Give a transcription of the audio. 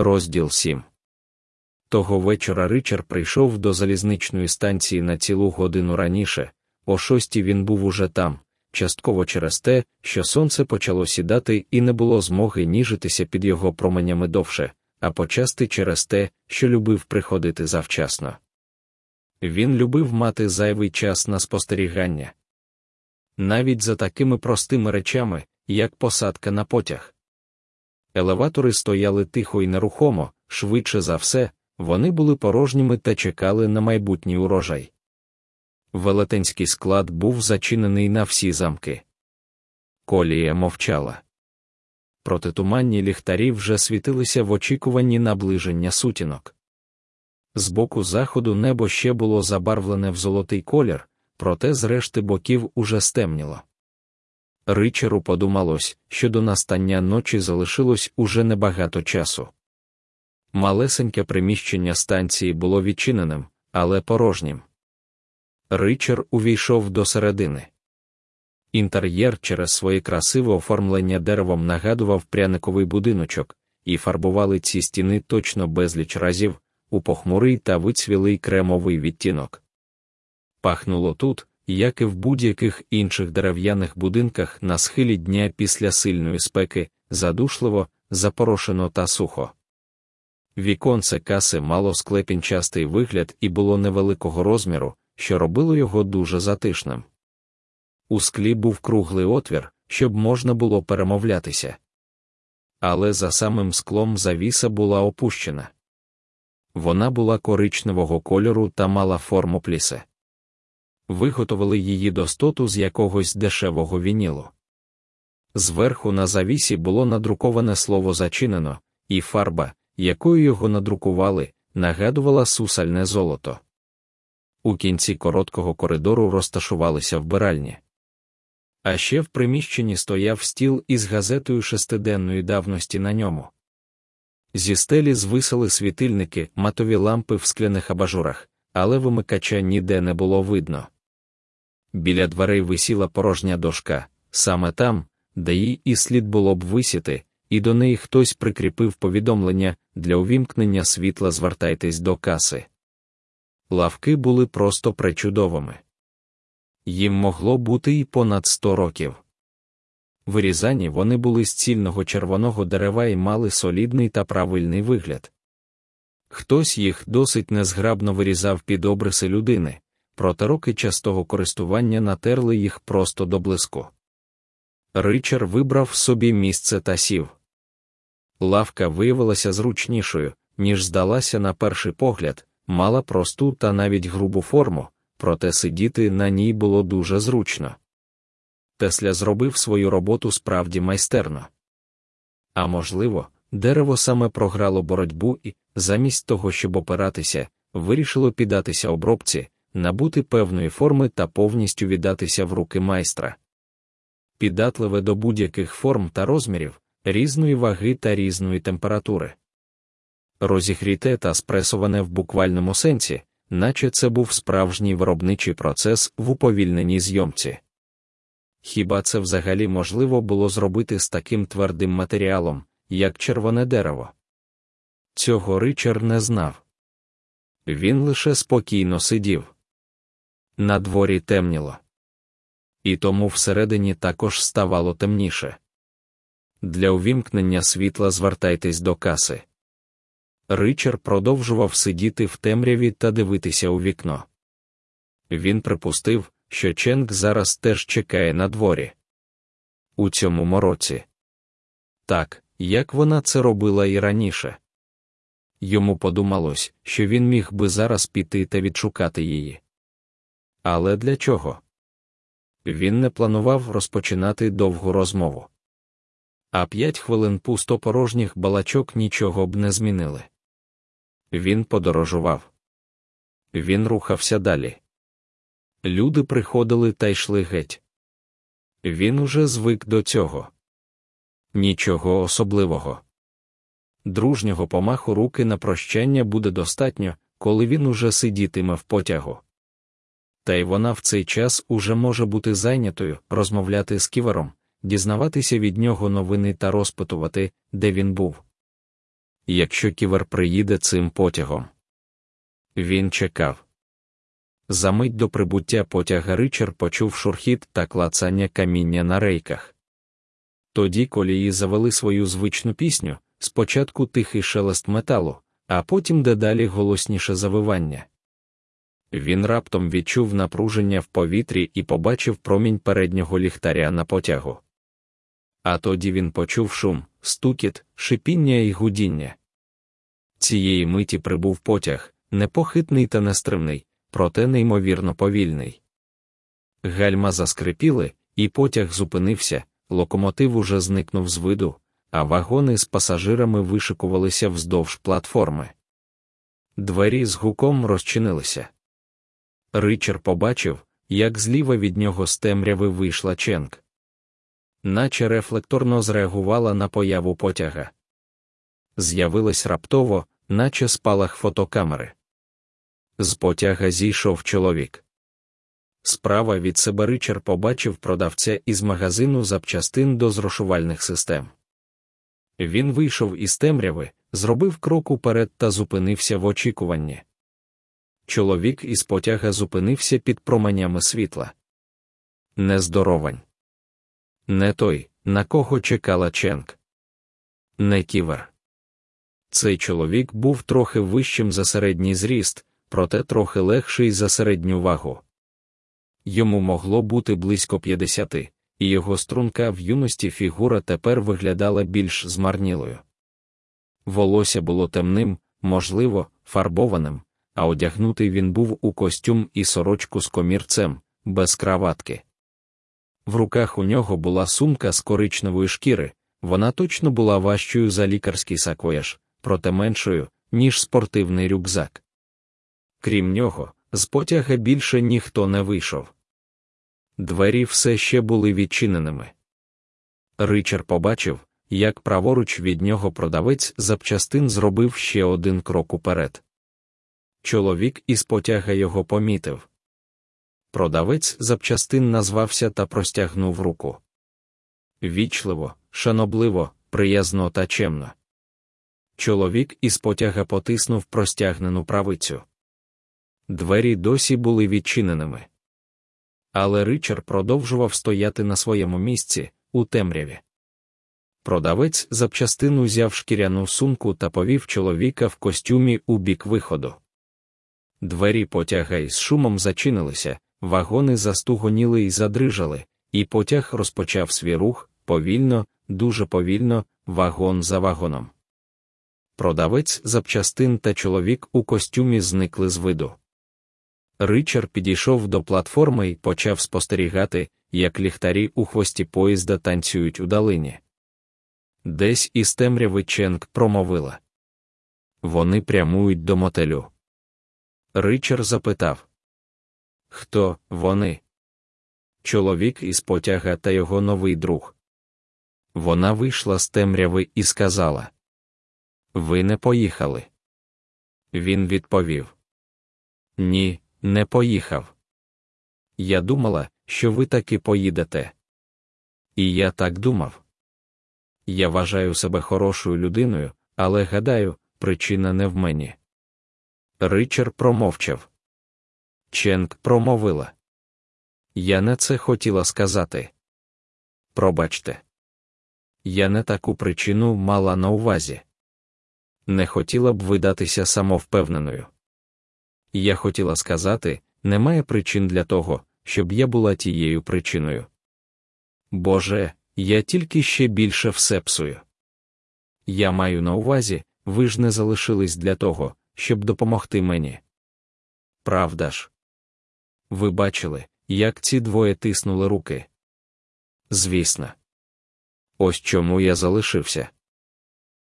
Розділ 7 Того вечора Ричард прийшов до залізничної станції на цілу годину раніше, о шостій він був уже там, частково через те, що сонце почало сідати і не було змоги ніжитися під його променями довше, а почасти через те, що любив приходити завчасно. Він любив мати зайвий час на спостерігання. Навіть за такими простими речами, як посадка на потяг. Елеватори стояли тихо і нерухомо, швидше за все, вони були порожніми та чекали на майбутній урожай. Велетенський склад був зачинений на всі замки. Колія мовчала. Протитуманні ліхтарі вже світилися в очікуванні наближення сутінок. З боку заходу небо ще було забарвлене в золотий колір, проте з решти боків уже стемніло. Ричеру подумалось, що до настання ночі залишилось уже небагато часу. Малесеньке приміщення станції було відчиненим, але порожнім. Ричер увійшов до середини. Інтер'єр через своє красиве оформлення деревом нагадував пряниковий будиночок, і фарбували ці стіни точно безліч разів у похмурий та вицвілий кремовий відтінок. Пахнуло тут, як і в будь-яких інших дерев'яних будинках на схилі дня після сильної спеки, задушливо, запорошено та сухо. Віконце каси мало склепінчастий вигляд і було невеликого розміру, що робило його дуже затишним. У склі був круглий отвір, щоб можна було перемовлятися. Але за самим склом завіса була опущена. Вона була коричневого кольору та мала форму плісе. Виготовили її достоту з якогось дешевого вінілу. Зверху на завісі було надруковане слово зачинено, і фарба, якою його надрукували, нагадувала сусальне золото. У кінці короткого коридору розташувалися вбиральні. А ще в приміщенні стояв стіл із газетою шестиденної давності на ньому. Зі стелі звисали світильники, матові лампи в скляних абажурах, але вимикача ніде не було видно. Біля дверей висіла порожня дошка, саме там, де їй і слід було б висіти, і до неї хтось прикріпив повідомлення для увімкнення світла звертайтесь до каси. Лавки були просто пречудовими. Їм могло бути і понад сто років. Вирізані вони були з цільного червоного дерева і мали солідний та правильний вигляд. Хтось їх досить незграбно вирізав під обриси людини, проте роки частого користування натерли їх просто до блиску. Ричар вибрав собі місце та сів. Лавка виявилася зручнішою, ніж здалася на перший погляд, мала просту та навіть грубу форму, проте сидіти на ній було дуже зручно. Тесля зробив свою роботу справді майстерно. А можливо, дерево саме програло боротьбу і, замість того, щоб опиратися, вирішило піддатися обробці, набути певної форми та повністю віддатися в руки майстра. Піддатливе до будь-яких форм та розмірів, різної ваги та різної температури. Розігріте та спресоване в буквальному сенсі, наче це був справжній виробничий процес в уповільненій зйомці. Хіба це взагалі можливо було зробити з таким твердим матеріалом, як червоне дерево? Цього Ричард не знав. Він лише спокійно сидів. На дворі темніло. І тому всередині також ставало темніше. Для увімкнення світла звертайтесь до каси. Ричард продовжував сидіти в темряві та дивитися у вікно. Він припустив, що Ченк зараз теж чекає на дворі. У цьому мороці. Так, як вона це робила і раніше. Йому подумалось, що він міг би зараз піти та відшукати її. Але для чого? Він не планував розпочинати довгу розмову. А п'ять хвилин пустопорожніх балачок нічого б не змінили. Він подорожував. Він рухався далі. Люди приходили та йшли геть. Він уже звик до цього. Нічого особливого. Дружнього помаху руки на прощання буде достатньо, коли він уже сидітиме в потягу. Та й вона в цей час уже може бути зайнятою, розмовляти з ківером, дізнаватися від нього новини та розпитувати, де він був. якщо ківер приїде цим потягом. Він чекав. За мить до прибуття потяга Ричард почув шурхіт та клацання каміння на рейках. Тоді колії завели свою звичну пісню, спочатку тихий шелест металу, а потім дедалі голосніше завивання. Він раптом відчув напруження в повітрі і побачив промінь переднього ліхтаря на потягу. А тоді він почув шум, стукіт, шипіння і гудіння. Цієї миті прибув потяг, непохитний та нестримний, проте неймовірно повільний. Гальма заскрипіли, і потяг зупинився, локомотив уже зникнув з виду, а вагони з пасажирами вишикувалися вздовж платформи. Двері з гуком розчинилися. Ричар побачив, як зліва від нього з темряви вийшла Ченк. Наче рефлекторно зреагувала на появу потяга. З'явилась раптово, наче спалах фотокамери. З потяга зійшов чоловік. Справа від себе Ричар побачив продавця із магазину запчастин до зрошувальних систем. Він вийшов із темряви, зробив крок уперед та зупинився в очікуванні. Чоловік із потяга зупинився під променями світла. Нездоровань. Не той, на кого чекала Ченк. Не ківер. Цей чоловік був трохи вищим за середній зріст, проте трохи легший за середню вагу. Йому могло бути близько 50, і його струнка в юності фігура тепер виглядала більш змарнілою. Волосся було темним, можливо, фарбованим, а одягнутий він був у костюм і сорочку з комірцем, без краватки. В руках у нього була сумка з коричневої шкіри, вона точно була важчою за лікарський саквояж, проте меншою, ніж спортивний рюкзак. Крім нього, з потяга більше ніхто не вийшов. Двері все ще були відчиненими. Ричар побачив, як праворуч від нього продавець запчастин зробив ще один крок уперед. Чоловік із потяга його помітив. Продавець запчастин назвався та простягнув руку. Вічливо, шанобливо, приязно та чемно. Чоловік із потяга потиснув простягнену правицю. Двері досі були відчиненими. Але Ричард продовжував стояти на своєму місці, у темряві. Продавець запчастин узяв шкіряну сумку та повів чоловіка в костюмі у бік виходу. Двері потяга із шумом зачинилися, вагони застугоніли і задрижали, і потяг розпочав свій рух повільно, дуже повільно, вагон за вагоном. Продавець запчастин та чоловік у костюмі зникли з виду. Ричард підійшов до платформи і почав спостерігати, як ліхтарі у хвості поїзда танцюють у долині. Десь із темряви Ченк промовила. Вони прямують до мотелю. Ричард запитав Хто вони? Чоловік із потяга та його новий друг. Вона вийшла з темряви і сказала: Ви не поїхали. Він відповів: Ні, не поїхав. Я думала, що ви таки поїдете. І я так думав. Я вважаю себе хорошою людиною, але гадаю, причина не в мені. Ричард промовчав. Ченк промовила. Я не це хотіла сказати. Пробачте. Я не таку причину мала на увазі. Не хотіла б видатися самовпевненою. Я хотіла сказати, немає причин для того, щоб я була тією причиною. Боже, я тільки ще більше все псую. Я маю на увазі, ви ж не залишились для того, щоб допомогти мені. Правда ж? Ви бачили, як ці двоє тиснули руки? Звісно. Ось чому я залишився.